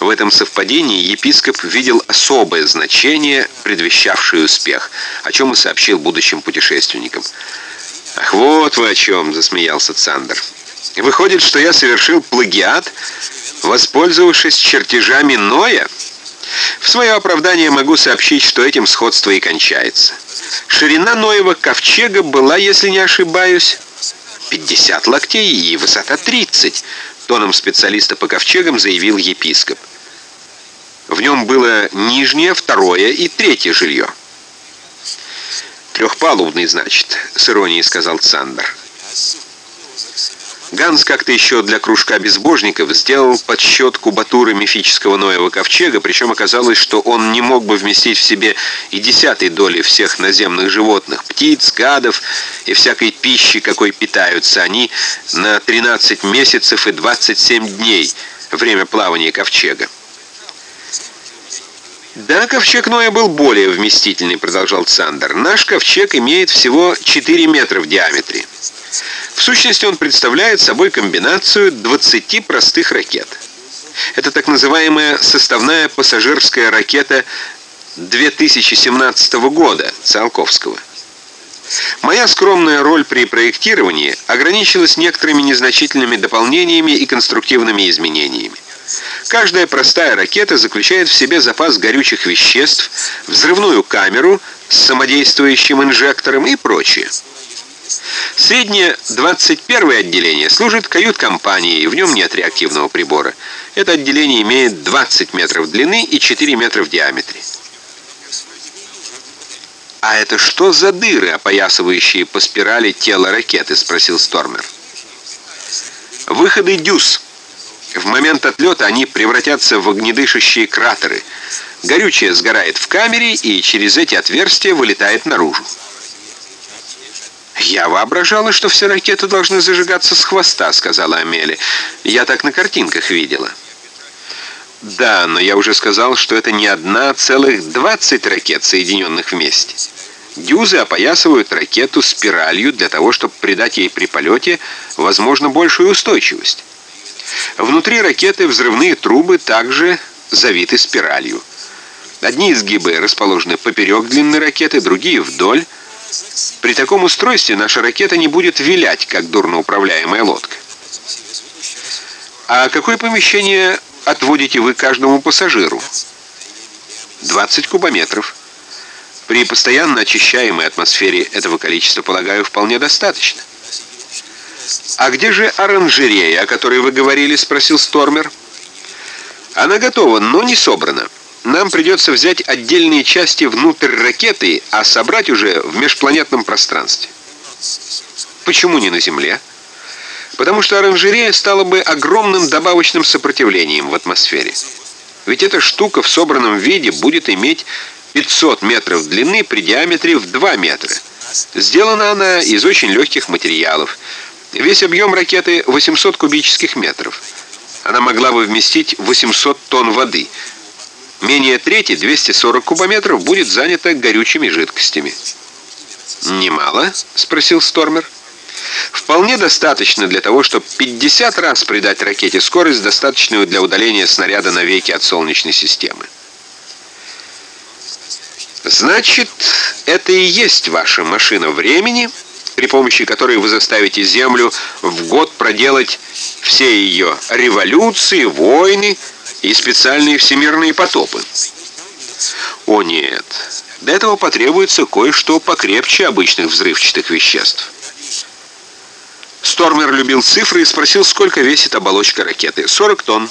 В этом совпадении епископ видел особое значение, предвещавшее успех, о чем и сообщил будущим путешественникам. «Ах, вот вы о чем!» — засмеялся Цандер. «Выходит, что я совершил плагиат, воспользовавшись чертежами Ноя?» В свое оправдание могу сообщить, что этим сходство и кончается. Ширина Ноева ковчега была, если не ошибаюсь, 50 локтей и высота 30, тоном специалиста по ковчегам заявил епископ. В нем было нижнее, второе и третье жилье. «Трехпалубный, значит», — с иронией сказал Цандер. Ганс как-то еще для кружка безбожников сделал подсчет кубатуры мифического Ноева ковчега, причем оказалось, что он не мог бы вместить в себе и десятой доли всех наземных животных, птиц, гадов и всякой пищи, какой питаются они, на 13 месяцев и 27 дней, время плавания ковчега. «Да, ковчег Ноя был более вместительный», — продолжал Цандер. «Наш ковчег имеет всего 4 метра в диаметре». В сущности, он представляет собой комбинацию 20 простых ракет. Это так называемая составная пассажирская ракета 2017 года Циолковского. Моя скромная роль при проектировании ограничилась некоторыми незначительными дополнениями и конструктивными изменениями. Каждая простая ракета заключает в себе запас горючих веществ, взрывную камеру с самодействующим инжектором и прочее. Среднее 21 отделение служит кают-компанией, в нем нет реактивного прибора. Это отделение имеет 20 метров длины и 4 метра в диаметре. «А это что за дыры, опоясывающие по спирали тело ракеты?» — спросил Стормер. «Выходы дюз. В момент отлета они превратятся в огнедышащие кратеры. Горючее сгорает в камере и через эти отверстия вылетает наружу. «Я воображала, что все ракеты должны зажигаться с хвоста», — сказала Амели. «Я так на картинках видела». «Да, но я уже сказал, что это не одна, а целых 20 ракет, соединенных вместе. Дюзы опоясывают ракету спиралью для того, чтобы придать ей при полете, возможно, большую устойчивость. Внутри ракеты взрывные трубы также завиты спиралью. Одни изгибы расположены поперек длины ракеты, другие вдоль, при таком устройстве наша ракета не будет вилять, как дурно управляемая лодка. А какое помещение отводите вы каждому пассажиру? 20 кубометров. При постоянно очищаемой атмосфере этого количества, полагаю, вполне достаточно. «А где же оранжерея, о которой вы говорили?» — спросил Стормер. «Она готова, но не собрана». Нам придется взять отдельные части внутрь ракеты, а собрать уже в межпланетном пространстве. Почему не на Земле? Потому что оранжерея стала бы огромным добавочным сопротивлением в атмосфере. Ведь эта штука в собранном виде будет иметь 500 метров длины при диаметре в 2 метра. Сделана она из очень легких материалов. Весь объем ракеты 800 кубических метров. Она могла бы вместить 800 тонн воды – Менее трети, 240 кубометров, будет занято горючими жидкостями. «Немало?» — спросил Стормер. «Вполне достаточно для того, чтобы 50 раз придать ракете скорость, достаточную для удаления снаряда навеки от Солнечной системы». «Значит, это и есть ваша машина времени, при помощи которой вы заставите Землю в год проделать все ее революции, войны, и специальные всемирные потопы. О нет, для этого потребуется кое-что покрепче обычных взрывчатых веществ. Стормер любил цифры и спросил, сколько весит оболочка ракеты. 40 тонн.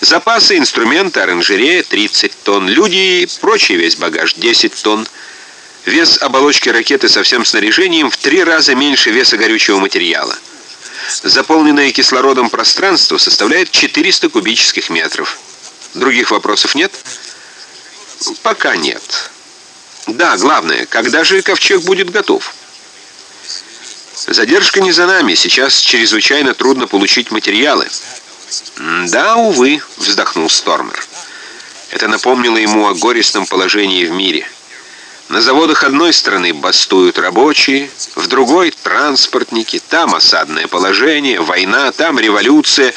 Запасы, инструменты, оранжерея 30 тонн. Люди и прочий весь багаж 10 тонн. Вес оболочки ракеты со всем снаряжением в три раза меньше веса горючего материала. Заполненное кислородом пространство составляет 400 кубических метров. Других вопросов нет? Пока нет. Да, главное, когда же ковчег будет готов? Задержка не за нами. Сейчас чрезвычайно трудно получить материалы. Да, увы, вздохнул Стормер. Это напомнило ему о горестном положении в мире. На заводах одной страны бастуют рабочие, в другой — транспортники, там осадное положение, война, там революция.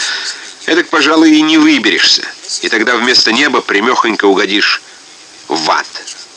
Эдак, пожалуй, и не выберешься. И тогда вместо неба примехонько угодишь в ад.